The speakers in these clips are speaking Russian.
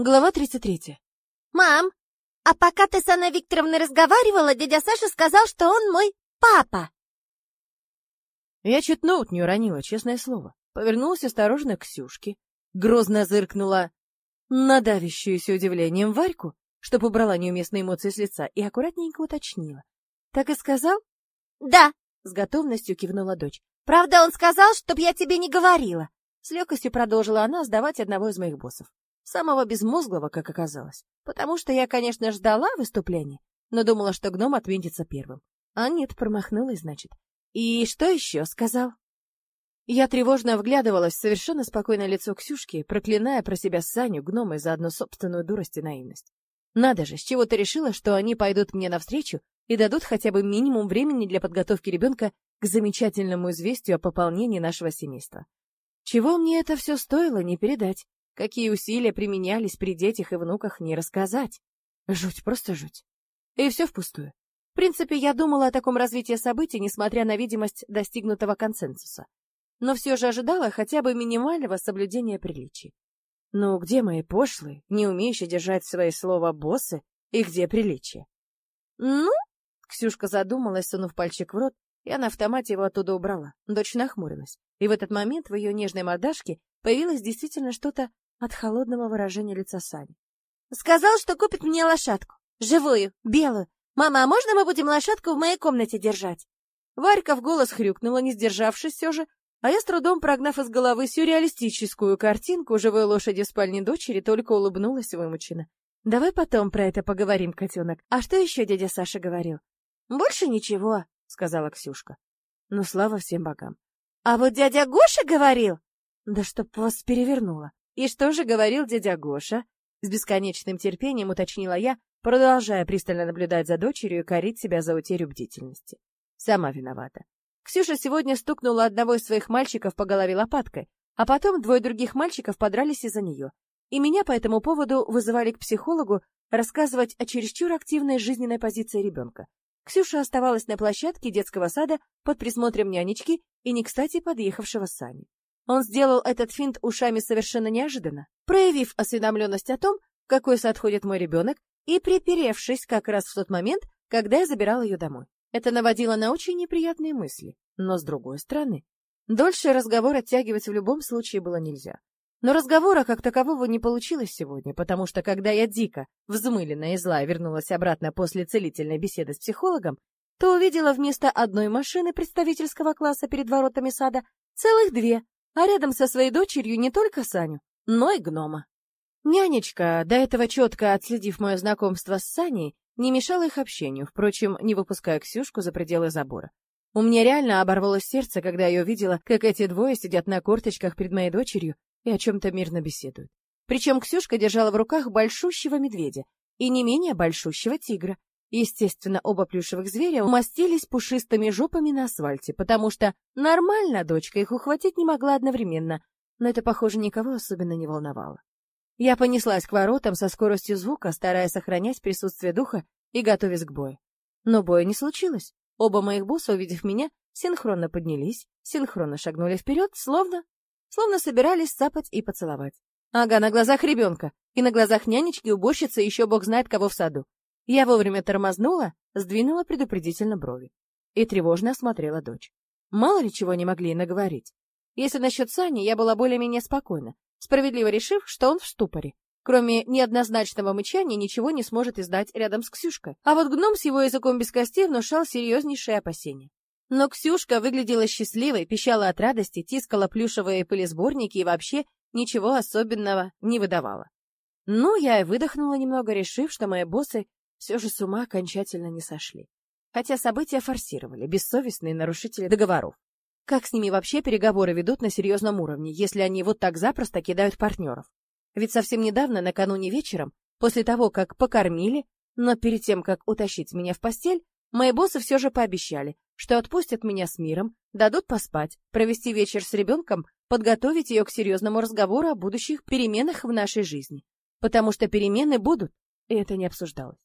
Глава 33. Мам, а пока ты с Анной Викторовной разговаривала, дядя Саша сказал, что он мой папа. Я чуть ноут не уронила, честное слово. Повернулась осторожно к Ксюшке, грозно зыркнула на давящуюся удивлением Варьку, чтоб убрала неуместные эмоции с лица, и аккуратненько уточнила. «Так и сказал?» «Да», — с готовностью кивнула дочь. «Правда, он сказал, чтоб я тебе не говорила». С легкостью продолжила она сдавать одного из моих боссов самого безмозглого, как оказалось, потому что я, конечно, ждала выступления, но думала, что гном отметится первым. А нет, промахнулась, значит. И что еще сказал? Я тревожно вглядывалась в совершенно спокойное лицо Ксюшки, проклиная про себя Саню, гнома и заодно собственную дурость и наивность. Надо же, с чего ты решила, что они пойдут мне навстречу и дадут хотя бы минимум времени для подготовки ребенка к замечательному известию о пополнении нашего семейства. Чего мне это все стоило, не передать. Какие усилия применялись при детях и внуках, не рассказать. Жуть, просто жуть. И все впустую. В принципе, я думала о таком развитии событий, несмотря на видимость достигнутого консенсуса. Но все же ожидала хотя бы минимального соблюдения приличий. Ну, где мои пошлые, не умеющие держать свои слова боссы, и где приличие? Ну, Ксюшка задумалась, сунув пальчик в рот, я на автомате его оттуда убрала. Дочь нахмурилась. И в этот момент в ее нежной мордашке появилось действительно что-то от холодного выражения лица Сани. «Сказал, что купит мне лошадку. Живую, белую. Мама, а можно мы будем лошадку в моей комнате держать?» Варька в голос хрюкнула, не сдержавшись все же, а я с трудом, прогнав из головы сюрреалистическую картинку живой лошади в спальне дочери, только улыбнулась вымученно. «Давай потом про это поговорим, котенок. А что еще дядя Саша говорил?» «Больше ничего», — сказала Ксюшка. «Ну, слава всем богам». «А вот дядя Гоша говорил...» «Да чтоб вас перевернуло». «И что же говорил дядя Гоша?» С бесконечным терпением уточнила я, продолжая пристально наблюдать за дочерью и корить себя за утерю бдительности. Сама виновата. Ксюша сегодня стукнула одного из своих мальчиков по голове лопаткой, а потом двое других мальчиков подрались из-за нее. И меня по этому поводу вызывали к психологу рассказывать о чересчур активной жизненной позиции ребенка. Ксюша оставалась на площадке детского сада под присмотром нянечки и не кстати подъехавшего Сани. Он сделал этот финт ушами совершенно неожиданно, проявив осведомленность о том, какой сад мой ребенок, и приперевшись как раз в тот момент, когда я забирала ее домой. Это наводило на очень неприятные мысли. Но с другой стороны, дольше разговор оттягивать в любом случае было нельзя. Но разговора как такового не получилось сегодня, потому что когда я дико, взмыленная и злая, вернулась обратно после целительной беседы с психологом, то увидела вместо одной машины представительского класса перед воротами сада целых две, а рядом со своей дочерью не только Саню, но и гнома. Нянечка, до этого четко отследив мое знакомство с Саней, не мешала их общению, впрочем, не выпуская Ксюшку за пределы забора. У меня реально оборвалось сердце, когда я увидела, как эти двое сидят на корточках перед моей дочерью и о чем-то мирно беседуют. Причем Ксюшка держала в руках большущего медведя и не менее большущего тигра, Естественно, оба плюшевых зверя умостились пушистыми жопами на асфальте, потому что нормально дочка их ухватить не могла одновременно, но это, похоже, никого особенно не волновало. Я понеслась к воротам со скоростью звука, стараясь сохранять присутствие духа и готовясь к бою. Но боя не случилось. Оба моих босса, увидев меня, синхронно поднялись, синхронно шагнули вперед, словно... словно собирались сапать и поцеловать. Ага, на глазах ребенка, и на глазах нянечки, уборщицы, еще бог знает кого в саду. Я вовремя тормознула, сдвинула предупредительно брови и тревожно осмотрела дочь. Мало ли чего не могли наговорить. Если насчет Сани, я была более-менее спокойна, справедливо решив, что он в ступоре. Кроме неоднозначного мычания ничего не сможет издать рядом с Ксюшкой. А вот гном с его языком без костей внушал серьезнейшие опасения. Но Ксюшка выглядела счастливой, пищала от радости, тискала плюшевые пылесборники и вообще ничего особенного не выдавала. Ну, я и выдохнула немного, решив, что мои боссы все же с ума окончательно не сошли. Хотя события форсировали, бессовестные нарушители договоров. Как с ними вообще переговоры ведут на серьезном уровне, если они вот так запросто кидают партнеров? Ведь совсем недавно, накануне вечером, после того, как покормили, но перед тем, как утащить меня в постель, мои боссы все же пообещали, что отпустят меня с миром, дадут поспать, провести вечер с ребенком, подготовить ее к серьезному разговору о будущих переменах в нашей жизни. Потому что перемены будут, и это не обсуждалось.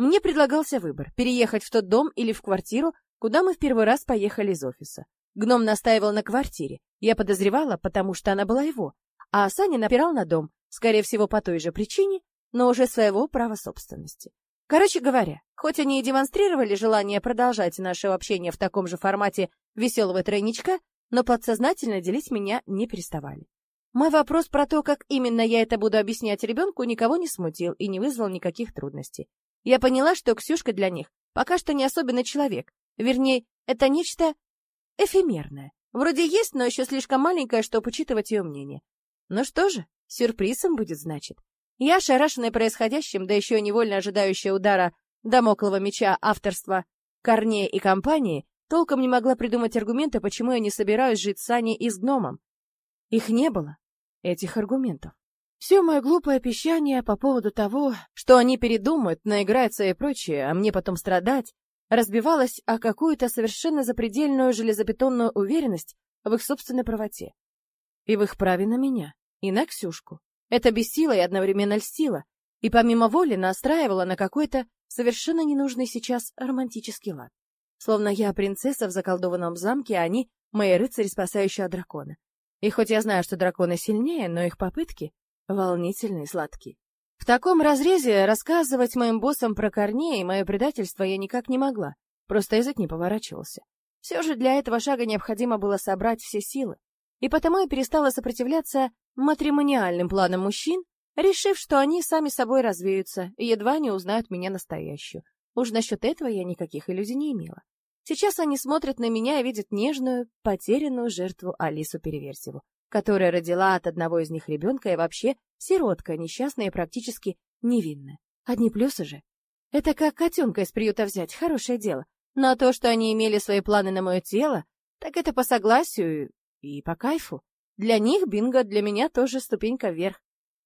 Мне предлагался выбор — переехать в тот дом или в квартиру, куда мы в первый раз поехали из офиса. Гном настаивал на квартире. Я подозревала, потому что она была его. а Саня напирал на дом, скорее всего, по той же причине, но уже своего права собственности. Короче говоря, хоть они и демонстрировали желание продолжать наше общение в таком же формате веселого тройничка, но подсознательно делить меня не переставали. Мой вопрос про то, как именно я это буду объяснять ребенку, никого не смутил и не вызвал никаких трудностей. Я поняла, что Ксюшка для них пока что не особенный человек. Вернее, это нечто эфемерное. Вроде есть, но еще слишком маленькое, чтобы учитывать ее мнение. Ну что же, сюрпризом будет, значит. Я, ошарашенная происходящим, да еще невольно ожидающая удара домоклого меча авторства Корнея и компании, толком не могла придумать аргументы, почему я не собираюсь жить с Аней и с гномом. Их не было, этих аргументов. Все мое глупое пищание по поводу того, что они передумают, наиграются и прочее, а мне потом страдать, разбивалось о какую-то совершенно запредельную железобетонную уверенность в их собственной правоте. И в их праве на меня, и на Ксюшку. Это бесило и одновременно льстило, и помимо воли настраивало на какой-то совершенно ненужный сейчас романтический лад. Словно я принцесса в заколдованном замке, а они — мои рыцари, спасающие от дракона. И хоть я знаю, что драконы сильнее, но их попытки волнительные и сладкие. В таком разрезе рассказывать моим боссам про Корнея и мое предательство я никак не могла, просто язык не поворачивался. Все же для этого шага необходимо было собрать все силы, и потому я перестала сопротивляться матримониальным планам мужчин, решив, что они сами собой развеются и едва не узнают меня настоящую. Уж насчет этого я никаких иллюзий не имела. Сейчас они смотрят на меня и видят нежную, потерянную жертву Алису Переверзеву, которая родила от одного из них ребенка и вообще сиротка, несчастная и практически невинная. Одни плюсы же. Это как котенка из приюта взять, хорошее дело. Но то, что они имели свои планы на мое тело, так это по согласию и по кайфу. Для них бинго, для меня тоже ступенька вверх.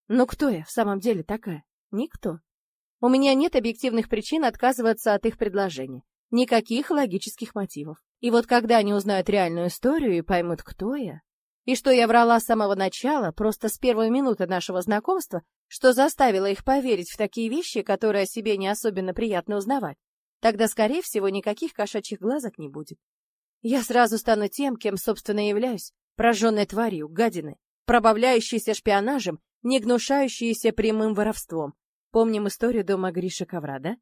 Но кто я в самом деле такая? Никто. У меня нет объективных причин отказываться от их предложения. Никаких логических мотивов. И вот когда они узнают реальную историю и поймут, кто я, и что я врала с самого начала, просто с первой минуты нашего знакомства, что заставило их поверить в такие вещи, которые о себе не особенно приятно узнавать, тогда, скорее всего, никаких кошачьих глазок не будет. Я сразу стану тем, кем, собственно, являюсь, прожженной тварью, гадиной, пробавляющейся шпионажем, не гнушающейся прямым воровством. Помним историю дома Гриши Ковра, да?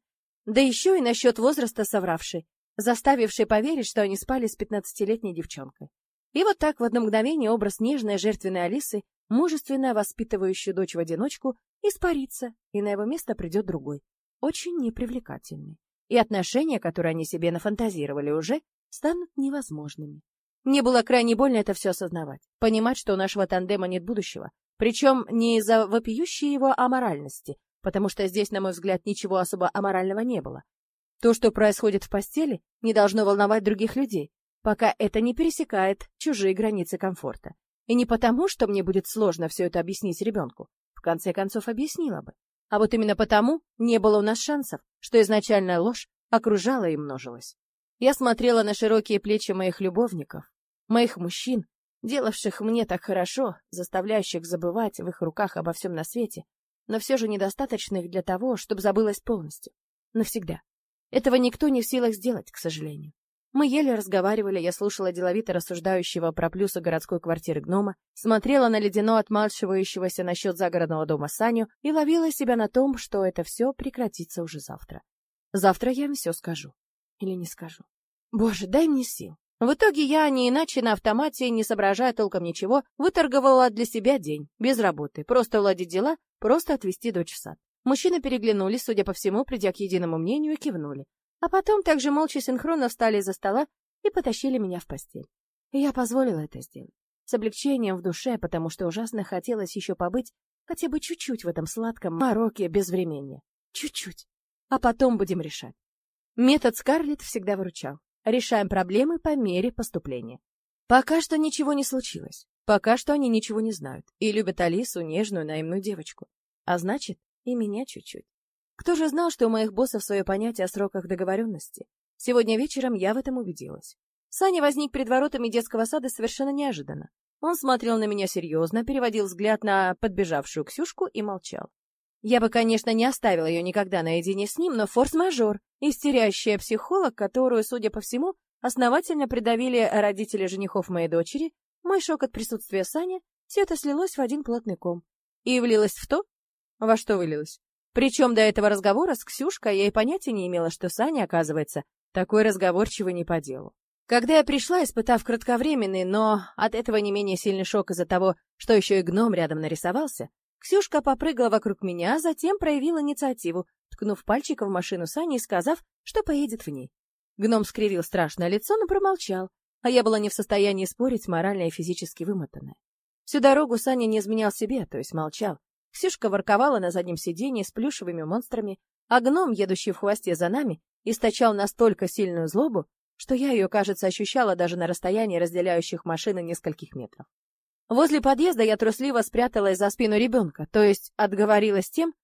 Да еще и насчет возраста совравшей, заставившей поверить, что они спали с пятнадцатилетней девчонкой. И вот так в одно мгновение образ нежной жертвенной Алисы, мужественно воспитывающей дочь в одиночку, испарится, и на его место придет другой, очень непривлекательный. И отношения, которые они себе нафантазировали уже, станут невозможными. Мне было крайне больно это все осознавать, понимать, что у нашего тандема нет будущего, причем не из-за вопиющей его аморальности, потому что здесь, на мой взгляд, ничего особо аморального не было. То, что происходит в постели, не должно волновать других людей, пока это не пересекает чужие границы комфорта. И не потому, что мне будет сложно все это объяснить ребенку. В конце концов, объяснила бы. А вот именно потому не было у нас шансов, что изначальная ложь окружала и множилась. Я смотрела на широкие плечи моих любовников, моих мужчин, делавших мне так хорошо, заставляющих забывать в их руках обо всем на свете, но все же недостаточных для того, чтобы забылось полностью. Навсегда. Этого никто не в силах сделать, к сожалению. Мы еле разговаривали, я слушала деловито рассуждающего про плюсы городской квартиры гнома, смотрела на ледяно отмалчивающегося насчет загородного дома Саню и ловила себя на том, что это все прекратится уже завтра. Завтра я им все скажу. Или не скажу. Боже, дай мне сил. В итоге я, не иначе на автомате, не соображая толком ничего, выторговала для себя день, без работы, просто уладить дела, просто отвезти дочь в сад. Мужчины переглянулись, судя по всему, придя к единому мнению, и кивнули. А потом также молча синхронно встали из-за стола и потащили меня в постель. И я позволила это сделать. С облегчением в душе, потому что ужасно хотелось еще побыть хотя бы чуть-чуть в этом сладком мороке безвременья. Чуть-чуть. А потом будем решать. Метод Скарлетт всегда выручал. Решаем проблемы по мере поступления. Пока что ничего не случилось. Пока что они ничего не знают и любят Алису, нежную наивную девочку. А значит, и меня чуть-чуть. Кто же знал, что у моих боссов свое понятие о сроках договоренности? Сегодня вечером я в этом убедилась. Саня возник перед воротами детского сада совершенно неожиданно. Он смотрел на меня серьезно, переводил взгляд на подбежавшую Ксюшку и молчал. Я бы, конечно, не оставила ее никогда наедине с ним, но форс-мажор, истерящая психолог, которую, судя по всему, основательно придавили родители женихов моей дочери, мой шок от присутствия Сани Все это слилось в один плотный ком. И влилось в то, во что вылилось. Причем до этого разговора с Ксюшкой я и понятия не имела, что Саня, оказывается, такой разговорчивый не по делу. Когда я пришла, испытав кратковременный, но от этого не менее сильный шок из-за того, что еще и гном рядом нарисовался, Ксюшка попрыгала вокруг меня, а затем проявила инициативу, ткнув пальчиком в машину Сани и сказав, что поедет в ней. Гном скривил страшное лицо, но промолчал, а я была не в состоянии спорить, морально и физически вымотанная. Всю дорогу Саня не изменял себе, то есть молчал. Ксюшка ворковала на заднем сиденье с плюшевыми монстрами, а гном, едущий в хвосте за нами, источал настолько сильную злобу, что я ее, кажется, ощущала даже на расстоянии разделяющих машины нескольких метров. Возле подъезда я трусливо спряталась за спину ребенка, то есть отговорилась тем,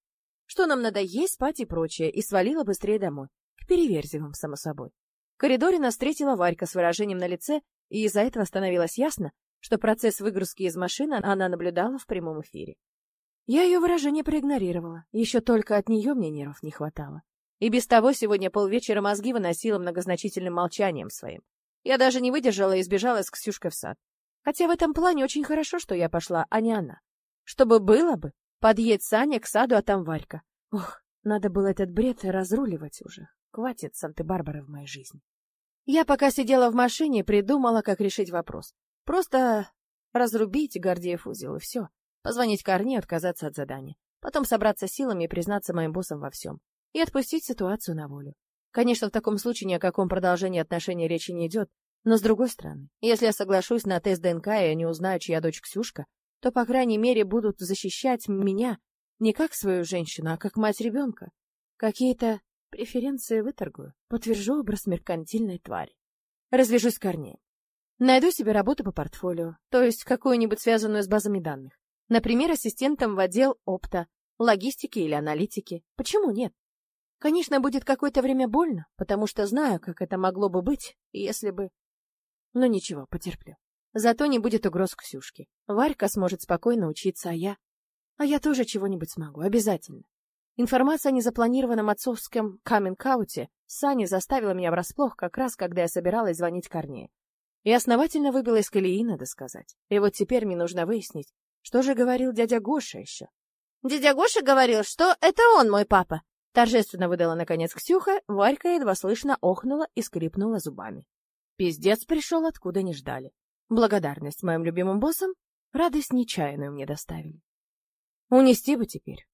что нам надо есть, спать и прочее, и свалила быстрее домой. К Переверзевым, само собой. В коридоре нас встретила Варька с выражением на лице, и из-за этого становилось ясно, что процесс выгрузки из машины она наблюдала в прямом эфире. Я ее выражение проигнорировала, еще только от нее мне нервов не хватало. И без того сегодня полвечера мозги выносила многозначительным молчанием своим. Я даже не выдержала и сбежала с Ксюшкой в сад. Хотя в этом плане очень хорошо, что я пошла, а не она. Чтобы было бы, подъедь Саня к саду, а там Варька. Ох, надо было этот бред разруливать уже. Хватит Санты-Барбары в моей жизни. Я пока сидела в машине, придумала, как решить вопрос. Просто разрубить Гордеев узел, и все. Позвонить Корне, отказаться от задания. Потом собраться силами и признаться моим боссам во всем. И отпустить ситуацию на волю. Конечно, в таком случае ни о каком продолжении отношений речи не идет, но с другой стороны, если я соглашусь на тест ДНК и они узнают, чья дочь Ксюшка, то, по крайней мере, будут защищать меня не как свою женщину, а как мать ребенка. Какие-то преференции выторгую, подтвержу образ меркантильной твари. Развяжусь с корней. Найду себе работу по портфолио, то есть какую-нибудь связанную с базами данных. Например, ассистентом в отдел опта, логистики или аналитики. Почему нет? Конечно, будет какое-то время больно, потому что знаю, как это могло бы быть, если бы... Но ничего, потерплю. Зато не будет угроз Ксюшке. Варька сможет спокойно учиться, а я... А я тоже чего-нибудь смогу, обязательно. Информация о незапланированном отцовском каминг-ауте Сани заставила меня врасплох как раз, когда я собиралась звонить Корнею. И основательно выбила из колеи, надо сказать. И вот теперь мне нужно выяснить, что же говорил дядя Гоша еще. Дядя Гоша говорил, что это он мой папа. Торжественно выдала наконец Ксюха, Варька едва слышно охнула и скрипнула зубами. Пиздец пришел, откуда не ждали. Благодарность моим любимым боссам, радость нечаянную мне доставили. Унести бы теперь.